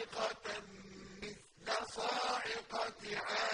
صَاعِقَةً مِّثْلَ صَاعِقَةِ عَادٍ.